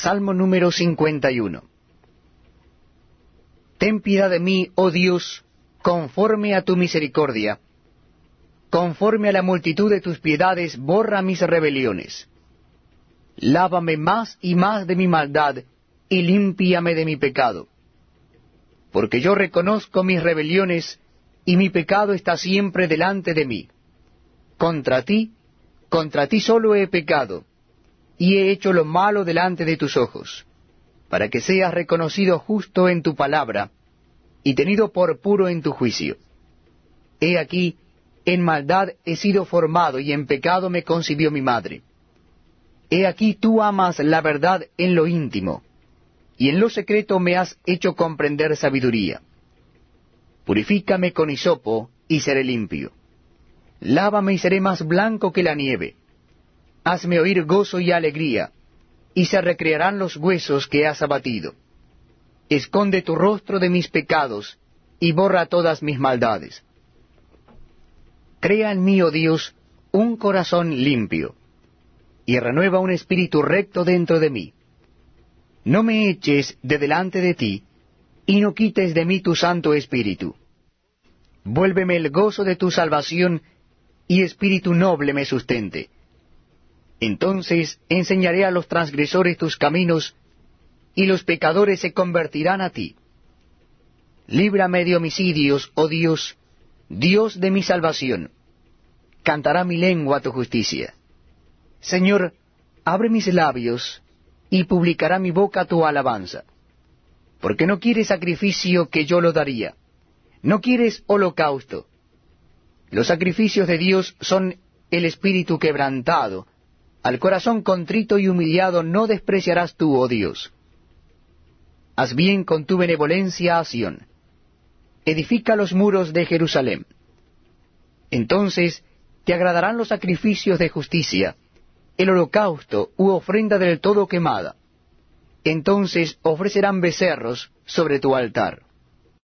Salmo número 51. Ten piedad de mí, oh Dios, conforme a tu misericordia. Conforme a la multitud de tus piedades, borra mis rebeliones. Lávame más y más de mi maldad, y límpiame de mi pecado. Porque yo reconozco mis rebeliones, y mi pecado está siempre delante de mí. Contra ti, contra ti solo he pecado, y he hecho lo malo delante de tus ojos, para que seas reconocido justo en tu palabra, y tenido por puro en tu juicio. He aquí, en maldad he sido formado, y en pecado me concibió mi madre. He aquí tú amas la verdad en lo íntimo, y en lo secreto me has hecho comprender sabiduría. Purifícame con hisopo, y seré limpio. Lávame y seré más blanco que la nieve. Hazme oír gozo y alegría, y se recrearán los huesos que has abatido. Esconde tu rostro de mis pecados, y borra todas mis maldades. Crea en mí, oh Dios, un corazón limpio, y renueva un espíritu recto dentro de mí. No me eches de delante de ti, y no quites de mí tu santo espíritu. Vuélveme el gozo de tu salvación, y espíritu noble me sustente. Entonces enseñaré a los transgresores tus caminos, y los pecadores se convertirán a ti. Líbrame de homicidios, oh Dios, Dios de mi salvación. Cantará mi lengua tu justicia. Señor, abre mis labios, y publicará mi boca tu alabanza. Porque no quieres sacrificio que yo lo daría, no quieres holocausto. Los sacrificios de Dios son el espíritu quebrantado, al corazón contrito y humillado no despreciarás tú, oh Dios. Haz bien con tu benevolencia a Sión. Edifica los muros de Jerusalén. Entonces te agradarán los sacrificios de justicia, el holocausto u ofrenda del todo quemada. Entonces ofrecerán becerros sobre tu altar.